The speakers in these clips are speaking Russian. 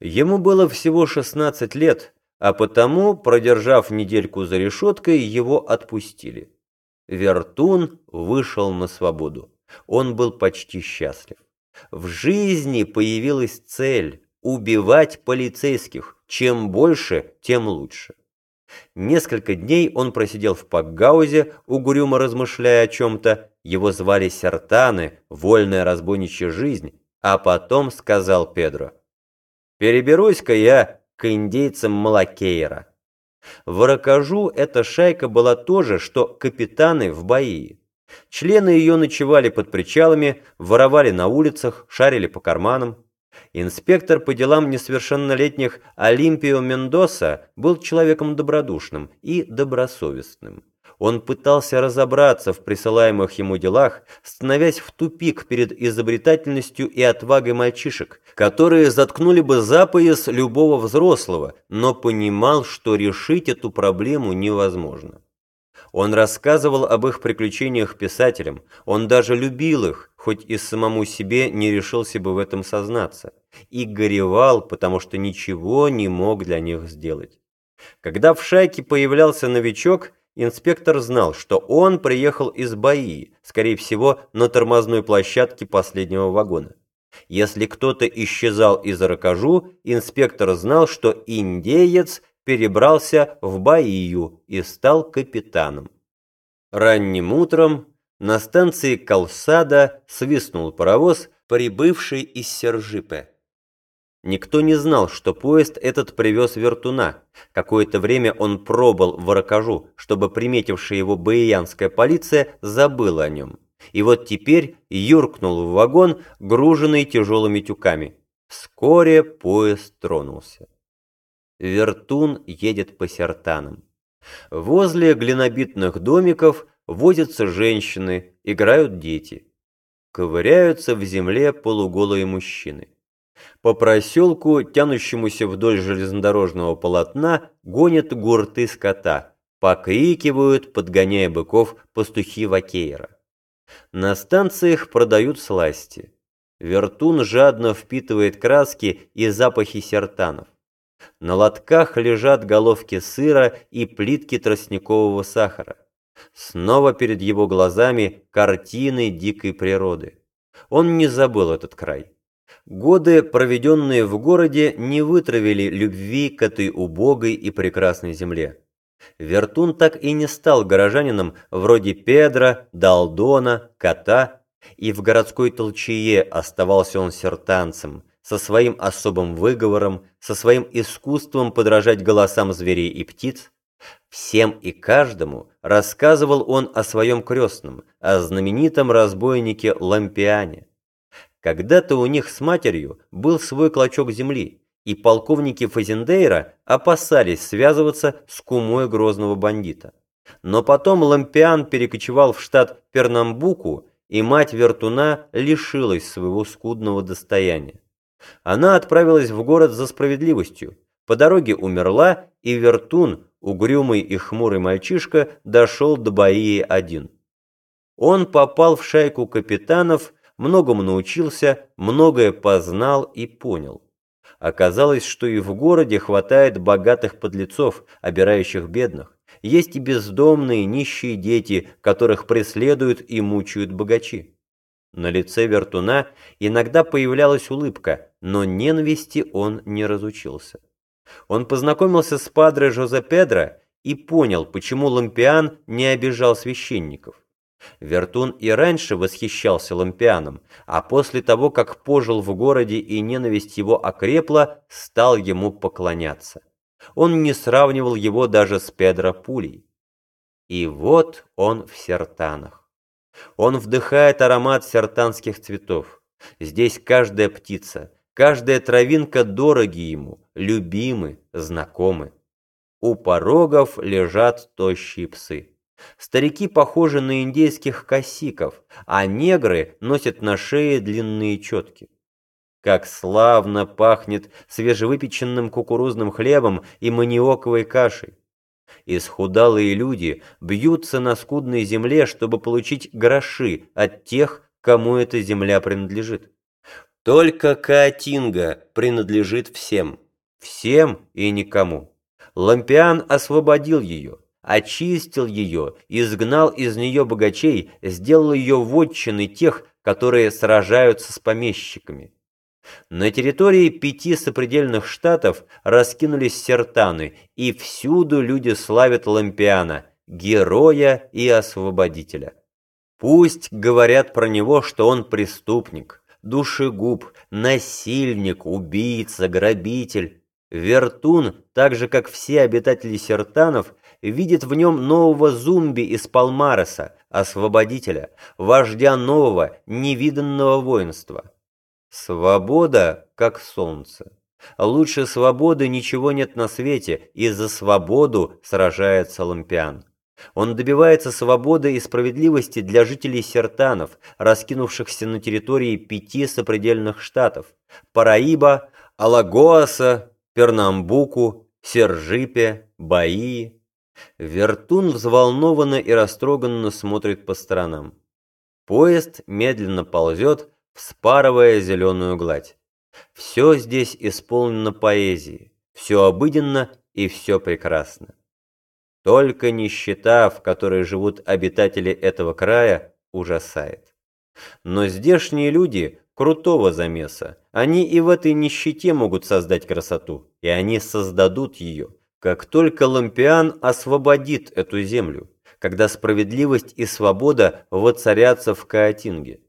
Ему было всего 16 лет, а потому, продержав недельку за решеткой, его отпустили. Вертун вышел на свободу. Он был почти счастлив. В жизни появилась цель – убивать полицейских. Чем больше, тем лучше. Несколько дней он просидел в Пакгаузе, угрюмо размышляя о чем-то. Его звали Сертаны, вольная разбойничья жизнь. А потом сказал Педро. «Переберусь-ка я к индейцам Малакейра». В Аракажу эта шайка была тоже, что капитаны в Баии. Члены ее ночевали под причалами, воровали на улицах, шарили по карманам. Инспектор по делам несовершеннолетних Олимпио Мендоса был человеком добродушным и добросовестным. Он пытался разобраться в присылаемых ему делах, становясь в тупик перед изобретательностью и отвагой мальчишек, которые заткнули бы за пояс любого взрослого, но понимал, что решить эту проблему невозможно. Он рассказывал об их приключениях писателям, он даже любил их, хоть и самому себе не решился бы в этом сознаться, и горевал, потому что ничего не мог для них сделать. Когда в шайке появлялся новичок, инспектор знал, что он приехал из Баи, скорее всего, на тормозной площадке последнего вагона. Если кто-то исчезал из Аракажу, инспектор знал, что индеец перебрался в Баию и стал капитаном. Ранним утром на станции Калсада свистнул паровоз, прибывший из Сержипе. Никто не знал, что поезд этот привез вертуна. Какое-то время он пробыл в Аракажу, чтобы приметившая его баиянская полиция забыла о нем. И вот теперь юркнул в вагон, груженный тяжелыми тюками. Вскоре поезд тронулся. Вертун едет по сертанам. Возле глинобитных домиков возятся женщины, играют дети. Ковыряются в земле полуголые мужчины. По проселку, тянущемуся вдоль железнодорожного полотна, гонят гурты скота. Покрикивают, подгоняя быков, пастухи Вакейра. На станциях продают сласти. Вертун жадно впитывает краски и запахи сертанов. На лотках лежат головки сыра и плитки тростникового сахара. Снова перед его глазами картины дикой природы. Он не забыл этот край. Годы, проведенные в городе, не вытравили любви к этой убогой и прекрасной земле. Вертун так и не стал горожанином вроде Педра, Далдона, Кота, и в городской толчее оставался он сертанцем, со своим особым выговором, со своим искусством подражать голосам зверей и птиц, всем и каждому рассказывал он о своем крестном, о знаменитом разбойнике Лампиане. Когда-то у них с матерью был свой клочок земли, и полковники Фазендейра опасались связываться с кумой грозного бандита. Но потом Лампиан перекочевал в штат Пернамбуку, и мать Вертуна лишилась своего скудного достояния. Она отправилась в город за справедливостью. По дороге умерла, и Вертун, угрюмый и хмурый мальчишка, дошел до Баии один. Он попал в шайку капитанов, многому научился, многое познал и понял. Оказалось, что и в городе хватает богатых подлецов, обирающих бедных. Есть и бездомные, нищие дети, которых преследуют и мучают богачи. На лице Вертуна иногда появлялась улыбка, но ненависти он не разучился. Он познакомился с падре Жозе Педро и понял, почему Лампиан не обижал священников. Вертун и раньше восхищался Лампианом, а после того, как пожил в городе и ненависть его окрепла, стал ему поклоняться. Он не сравнивал его даже с Педро Пулей. И вот он в Сертанах. Он вдыхает аромат сертанских цветов. Здесь каждая птица, каждая травинка дороги ему, любимы, знакомы. У порогов лежат тощие псы. Старики похожи на индейских косиков, а негры носят на шее длинные четки. Как славно пахнет свежевыпеченным кукурузным хлебом и маниоковой кашей. Исхудалые люди бьются на скудной земле, чтобы получить гроши от тех, кому эта земля принадлежит. Только Каатинга принадлежит всем. Всем и никому. Лампиан освободил ее, очистил ее, изгнал из нее богачей, сделал ее вотчиной тех, которые сражаются с помещиками. На территории пяти сопредельных штатов раскинулись сертаны, и всюду люди славят Лампиана, героя и освободителя. Пусть говорят про него, что он преступник, душегуб, насильник, убийца, грабитель. Вертун, так же как все обитатели сертанов, видит в нем нового зумби из Палмареса, освободителя, вождя нового, невиданного воинства. Свобода, как солнце. Лучше свободы ничего нет на свете, и за свободу сражается Лампиан. Он добивается свободы и справедливости для жителей сертанов, раскинувшихся на территории пяти сопредельных штатов – Параиба, Алагоаса, Пернамбуку, Сержипе, Баии. Вертун взволнованно и растроганно смотрит по сторонам. Поезд медленно ползет, вспарывая зеленую гладь. Все здесь исполнено поэзией, все обыденно и все прекрасно. Только нищета, в которой живут обитатели этого края, ужасает. Но здешние люди крутого замеса. Они и в этой нищете могут создать красоту, и они создадут ее, как только Лампиан освободит эту землю, когда справедливость и свобода воцарятся в Каотинге.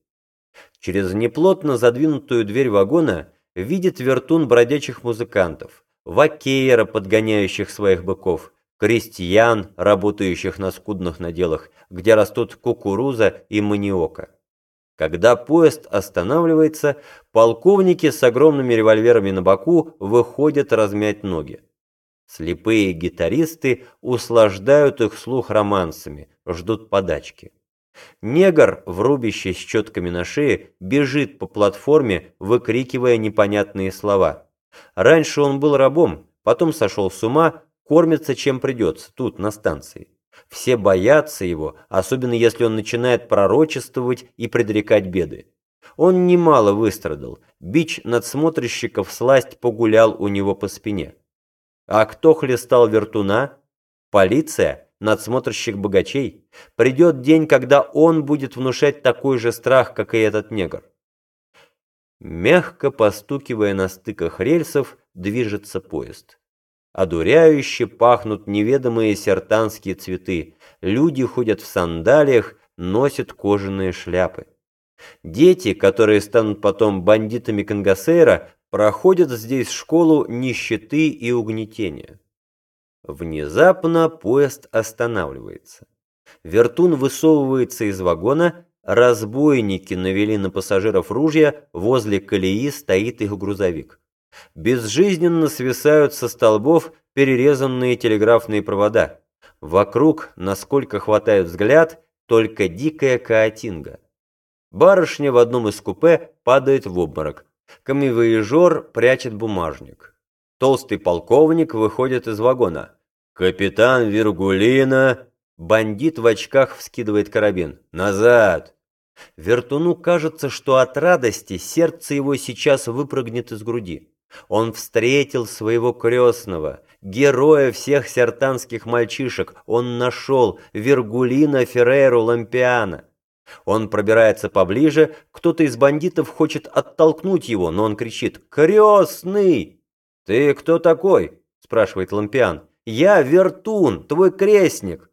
Через неплотно задвинутую дверь вагона видит вертун бродячих музыкантов, вакеера, подгоняющих своих быков, крестьян, работающих на скудных наделах, где растут кукуруза и маниока. Когда поезд останавливается, полковники с огромными револьверами на боку выходят размять ноги. Слепые гитаристы услаждают их слух романсами, ждут подачки. Негр, в рубище с четками на шее, бежит по платформе, выкрикивая непонятные слова. Раньше он был рабом, потом сошел с ума, кормится чем придется, тут, на станции. Все боятся его, особенно если он начинает пророчествовать и предрекать беды. Он немало выстрадал, бич надсмотрщиков сласть погулял у него по спине. А кто хлестал вертуна? Полиция, надсмотрщик богачей. Придет день, когда он будет внушать такой же страх, как и этот негр. Мягко постукивая на стыках рельсов, движется поезд. Одуряюще пахнут неведомые сертанские цветы. Люди ходят в сандалиях, носят кожаные шляпы. Дети, которые станут потом бандитами Кангасейра, проходят здесь школу нищеты и угнетения. Внезапно поезд останавливается. Вертун высовывается из вагона, разбойники навели на пассажиров ружья, возле колеи стоит их грузовик. Безжизненно свисают со столбов перерезанные телеграфные провода. Вокруг, насколько хватает взгляд, только дикая каотинга. Барышня в одном из купе падает в обморок. Камевоежор прячет бумажник. Толстый полковник выходит из вагона. «Капитан Вергулина!» Бандит в очках вскидывает карабин. «Назад!» Вертуну кажется, что от радости сердце его сейчас выпрыгнет из груди. Он встретил своего крестного, героя всех сертанских мальчишек. Он нашел Вергулина Ферреру Лампиана. Он пробирается поближе, кто-то из бандитов хочет оттолкнуть его, но он кричит «Крестный!» «Ты кто такой?» – спрашивает Лампиан. «Я Вертун, твой крестник!»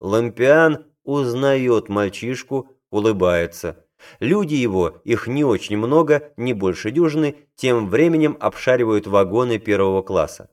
Лампиан узнает мальчишку, улыбается. Люди его, их не очень много, не больше дюжины, тем временем обшаривают вагоны первого класса.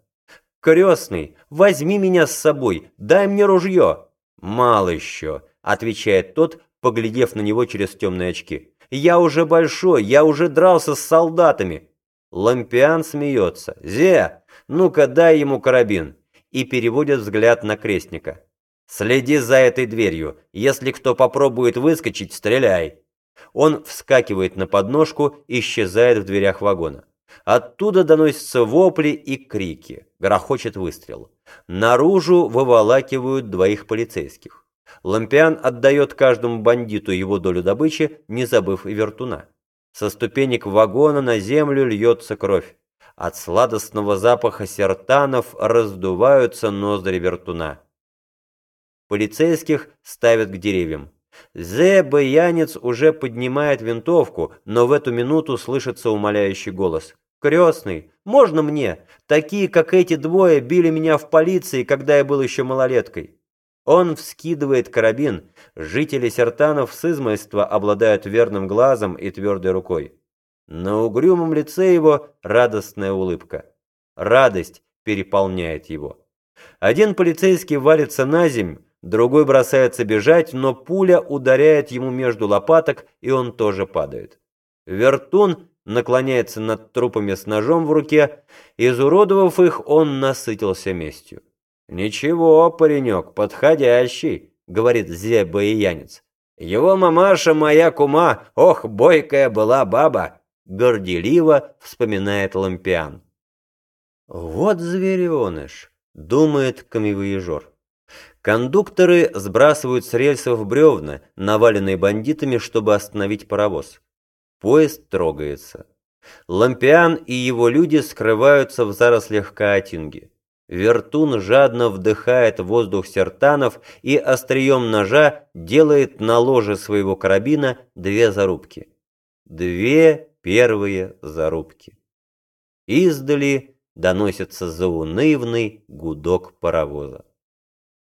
«Крестный, возьми меня с собой, дай мне ружье!» «Мало еще», — отвечает тот, поглядев на него через темные очки. «Я уже большой, я уже дрался с солдатами!» Лампиан смеется. «Зе, ну-ка дай ему карабин!» И переводит взгляд на крестника. «Следи за этой дверью. Если кто попробует выскочить, стреляй!» Он вскакивает на подножку и исчезает в дверях вагона. Оттуда доносятся вопли и крики. Грохочет выстрел. Наружу выволакивают двоих полицейских. Лампиан отдает каждому бандиту его долю добычи, не забыв и вертуна. Со ступенек вагона на землю льется кровь. От сладостного запаха сертанов раздуваются ноздри вертуна. Полицейских ставят к деревьям. Зе Баянец уже поднимает винтовку, но в эту минуту слышится умоляющий голос. «Крестный, можно мне? Такие, как эти двое, били меня в полиции, когда я был еще малолеткой». Он вскидывает карабин. Жители Сертанов с измольства обладают верным глазом и твердой рукой. На угрюмом лице его радостная улыбка. Радость переполняет его. Один полицейский валится на земь, другой бросается бежать, но пуля ударяет ему между лопаток, и он тоже падает. Вертун наклоняется над трупами с ножом в руке, изуродовав их, он насытился местью. «Ничего, паренек, подходящий», — говорит Зебаиянец. «Его мамаша моя кума, ох, бойкая была баба», — горделиво вспоминает Лампиан. «Вот звереныш», — думает камевоежор. Кондукторы сбрасывают с рельсов бревна, наваленные бандитами, чтобы остановить паровоз. Поезд трогается. Лампиан и его люди скрываются в зарослях Каатинги. Вертун жадно вдыхает воздух сертанов и острием ножа делает на ложе своего карабина две зарубки. Две первые зарубки. Издали доносится заунывный гудок паровоза.